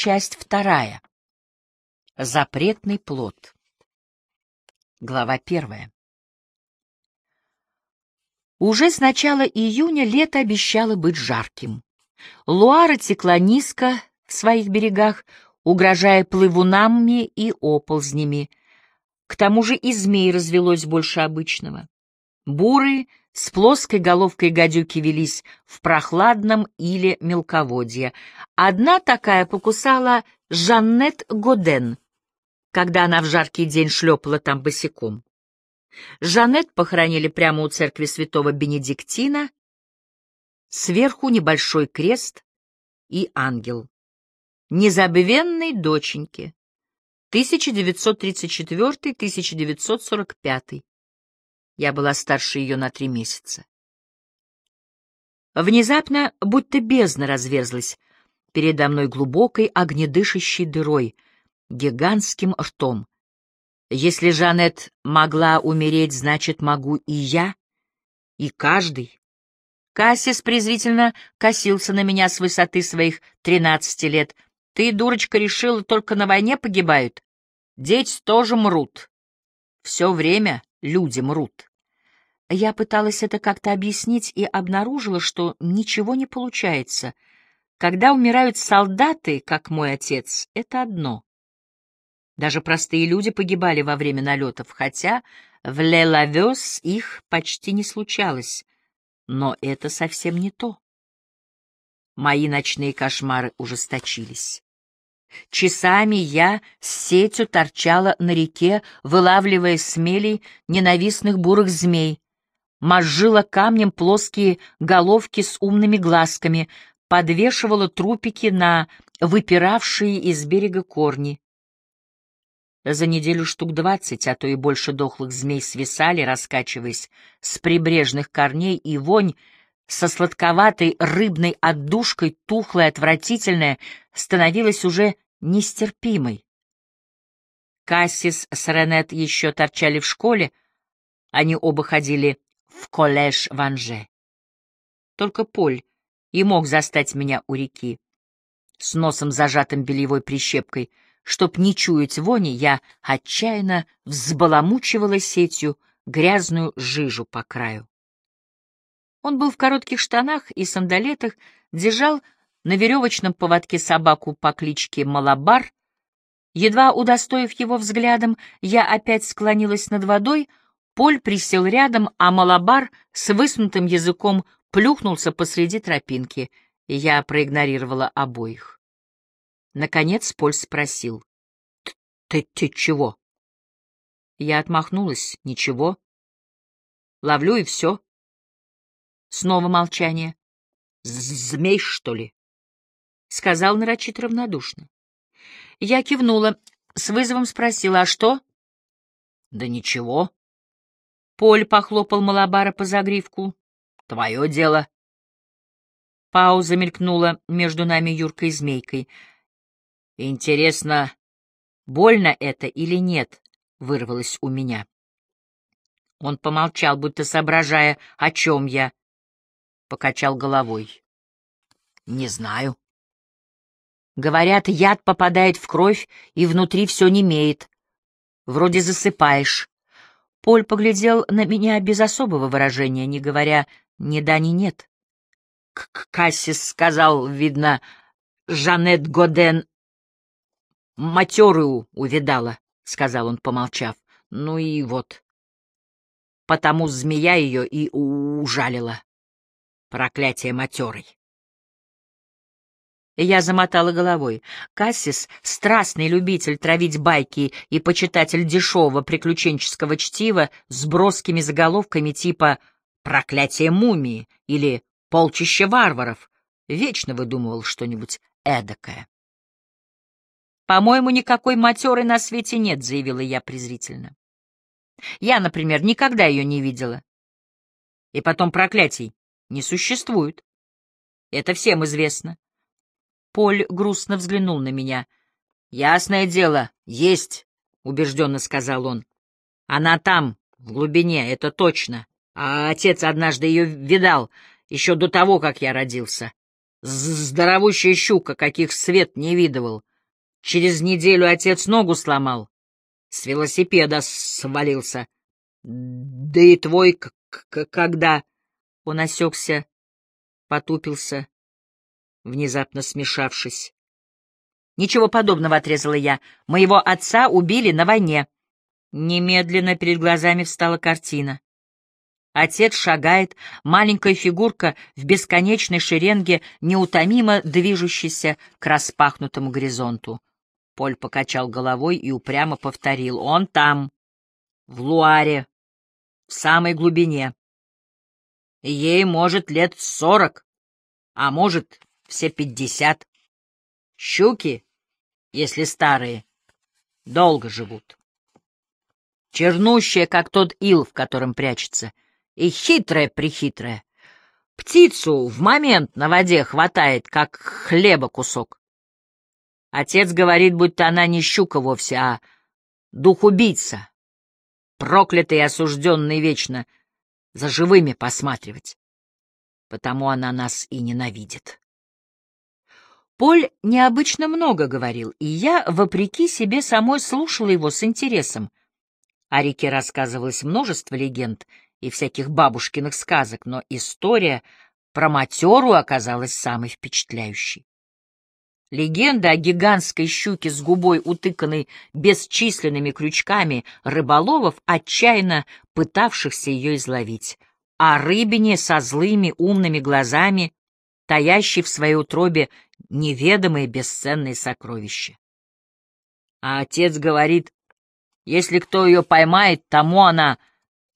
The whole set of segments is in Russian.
Часть вторая. Запретный плод. Глава первая. Уже с начала июня лето обещало быть жарким. Луара текла низко в своих берегах, угрожая плывунами и оползнями. К тому же и змей развелось больше обычного. Бурые с плоской головкой гадюки велись в прохладном или мелководье. Одна такая покусала Жаннет Годен, когда она в жаркий день шлепала там босиком. Жанет похоронили прямо у церкви святого Бенедиктина, сверху небольшой крест и ангел. Незабвенной доченьки. 1934-1945. Я была старше ее на три месяца. Внезапно, будто бездна разверзлась передо мной глубокой огнедышащей дырой, гигантским ртом. Если Жанет могла умереть, значит, могу и я, и каждый. Кассис презрительно косился на меня с высоты своих тринадцати лет. Ты, дурочка, решила, только на войне погибают? Дети тоже мрут. Все время люди мрут. Я пыталась это как-то объяснить и обнаружила, что ничего не получается. Когда умирают солдаты, как мой отец, это одно. Даже простые люди погибали во время налетов, хотя в Лелавес их почти не случалось. Но это совсем не то. Мои ночные кошмары ужесточились. Часами я с сетью торчала на реке, вылавливая смелей ненавистных бурых змей, мозжила камнем плоские головки с умными глазками, подвешивала трупики на выпиравшие из берега корни. За неделю штук двадцать, а то и больше дохлых змей свисали, раскачиваясь с прибрежных корней, и вонь со сладковатой рыбной отдушкой, тухлая, отвратительная, становилась уже нестерпимой. Кассис с Ренет еще торчали в школе, они оба ходили в коллеж Ванже. Только Поль и мог застать меня у реки. С носом зажатым бельевой прищепкой, чтоб не чуять вони, я отчаянно взбаламучивала сетью грязную жижу по краю. Он был в коротких штанах и сандалетах, держал на веревочном поводке собаку по кличке Малабар. Едва удостоив его взглядом, я опять склонилась над водой — Поль присел рядом, а Малабар с высунутым языком плюхнулся посреди тропинки, я проигнорировала обоих. Наконец Поль спросил. — Ты, ты чего? Я отмахнулась. — Ничего. Ловлю и все. Снова молчание. — Змей, что ли? — сказал нарочито равнодушно. Я кивнула, с вызовом спросила, а что? — Да ничего. Поль похлопал Малабара по загривку. «Твое дело». Пауза мелькнула между нами Юркой и Змейкой. «Интересно, больно это или нет?» — вырвалось у меня. Он помолчал, будто соображая, о чем я. Покачал головой. «Не знаю». Говорят, яд попадает в кровь, и внутри все немеет. Вроде засыпаешь. Поль поглядел на меня без особого выражения, не говоря ни да, ни нет. К Кассис сказал, видно, Жанет Годен матерую увидала, — сказал он, помолчав. Ну и вот. Потому змея ее и ужалила. Проклятие матерой. Я замотала головой. Кассис — страстный любитель травить байки и почитатель дешевого приключенческого чтива с броскими заголовками типа «Проклятие мумии» или «Полчища варваров». Вечно выдумывал что-нибудь эдакое. «По-моему, никакой матеры на свете нет», — заявила я презрительно. «Я, например, никогда ее не видела. И потом проклятий не существует. Это всем известно. Поль грустно взглянул на меня. «Ясное дело, есть», — убежденно сказал он. «Она там, в глубине, это точно. А отец однажды ее видал, еще до того, как я родился. Здоровущая щука, каких свет не видывал. Через неделю отец ногу сломал, с велосипеда свалился. Да и твой когда... Он осекся, потупился, внезапно смешавшись. Ничего подобного, — отрезала я. Моего отца убили на войне. Немедленно перед глазами встала картина. Отец шагает, маленькая фигурка в бесконечной шеренге, неутомимо движущаяся к распахнутому горизонту. Поль покачал головой и упрямо повторил. Он там, в Луаре, в самой глубине. Ей, может, лет сорок, а может, все пятьдесят. Щуки, если старые, долго живут. Чернущая, как тот ил, в котором прячется, и хитрая-прихитрая. Птицу в момент на воде хватает, как хлеба кусок. Отец говорит, будто она не щука вовсе, а дух-убийца, проклятый и осужденный вечно за живыми посматривать. Потому она нас и ненавидит. Поль необычно много говорил, и я, вопреки себе самой, слушала его с интересом. О реке рассказывалось множество легенд и всяких бабушкиных сказок, но история про матеру оказалась самой впечатляющей. Легенда о гигантской щуке с губой, утыканной бесчисленными крючками рыболовов, отчаянно пытавшихся ее изловить, о рыбине со злыми умными глазами, таящей в своей утробе неведомые бесценные сокровища. А отец говорит, если кто ее поймает, тому она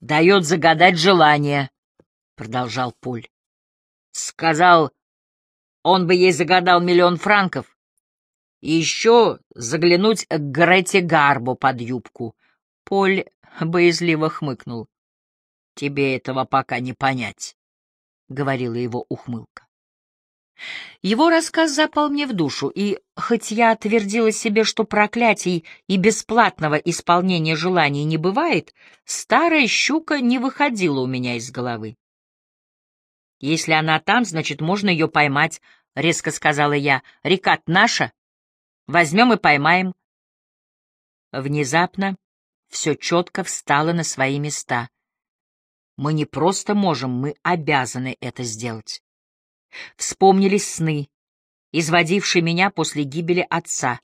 дает загадать желание, — продолжал Пуль. Сказал, он бы ей загадал миллион франков. И еще заглянуть к Грете Гарбу под юбку. Поль боязливо хмыкнул. — Тебе этого пока не понять, — говорила его ухмылка. Его рассказ запал мне в душу, и, хоть я твердила себе, что проклятий и бесплатного исполнения желаний не бывает, старая щука не выходила у меня из головы. Если она там, значит, можно ее поймать, — резко сказала я. — Река наша. Возьмем и поймаем. Внезапно все четко встало на свои места. Мы не просто можем, мы обязаны это сделать. Вспомнились сны, изводившие меня после гибели отца.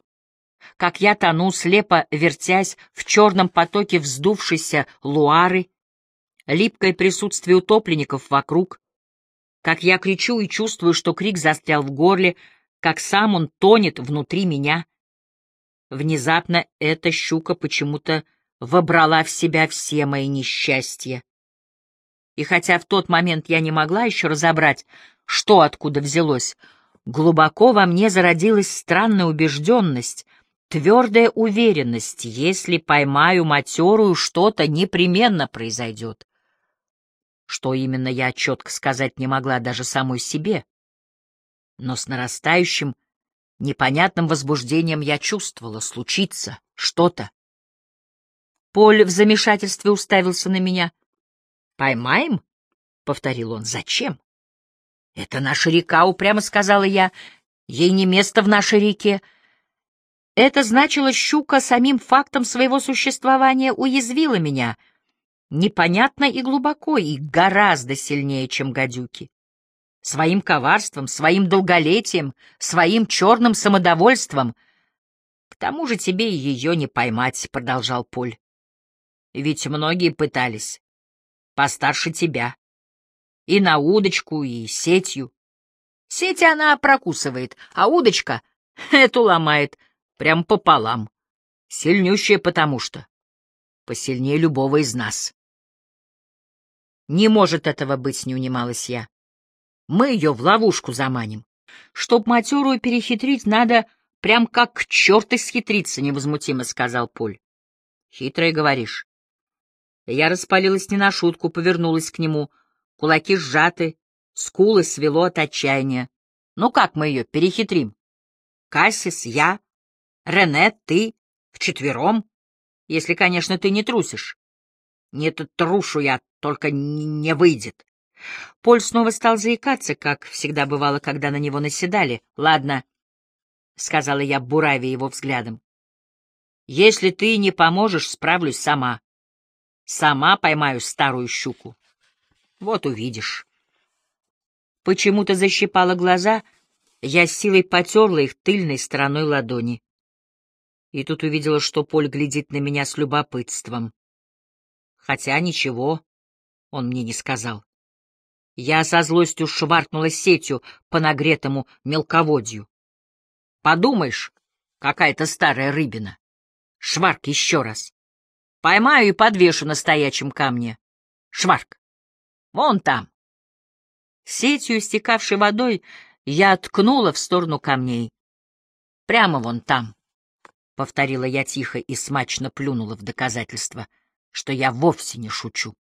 Как я тону, слепо вертясь в черном потоке вздувшейся луары, липкое присутствие утопленников вокруг, как я кричу и чувствую, что крик застрял в горле, как сам он тонет внутри меня. Внезапно эта щука почему-то вобрала в себя все мои несчастья. И хотя в тот момент я не могла еще разобрать, что откуда взялось, глубоко во мне зародилась странная убежденность, твердая уверенность, если поймаю матерую, что-то непременно произойдет. Что именно я четко сказать не могла даже самой себе. Но с нарастающим, непонятным возбуждением я чувствовала, случится что-то. Поль в замешательстве уставился на меня. «Поймаем?» — повторил он. «Зачем?» «Это наша река», — упрямо сказала я. «Ей не место в нашей реке». Это значило, щука самим фактом своего существования уязвила меня — непонятно и глубоко, и гораздо сильнее, чем гадюки. Своим коварством, своим долголетием, своим черным самодовольством. К тому же тебе ее не поймать, — продолжал Поль. Ведь многие пытались. Постарше тебя. И на удочку, и сетью. Сеть она прокусывает, а удочка эту ломает прям пополам. Сильнющая потому что. Посильнее любого из нас. Не может этого быть, не унималась я. Мы ее в ловушку заманим. Чтоб матерую перехитрить, надо прям как черт исхитриться, — невозмутимо сказал Поль. Хитрое говоришь. Я распалилась не на шутку, повернулась к нему. Кулаки сжаты, скулы свело от отчаяния. Ну как мы ее перехитрим? Кассис, я, Рене, ты, вчетвером, если, конечно, ты не трусишь. Не-то трушу я, только не выйдет. Поль снова стал заикаться, как всегда бывало, когда на него наседали. Ладно, сказала я, буравя его взглядом. Если ты не поможешь, справлюсь сама. Сама поймаю старую щуку. Вот увидишь. Почему-то защипала глаза, я силой потерла их тыльной стороной ладони. И тут увидела, что Поль глядит на меня с любопытством. Хотя ничего он мне не сказал. Я со злостью шваркнула сетью по нагретому мелководью. Подумаешь, какая-то старая рыбина. Шварк еще раз. Поймаю и подвешу на стоячем камне. Шварк. Вон там. Сетью, стекавшей водой, я ткнула в сторону камней. Прямо вон там. — повторила я тихо и смачно плюнула в доказательство, что я вовсе не шучу.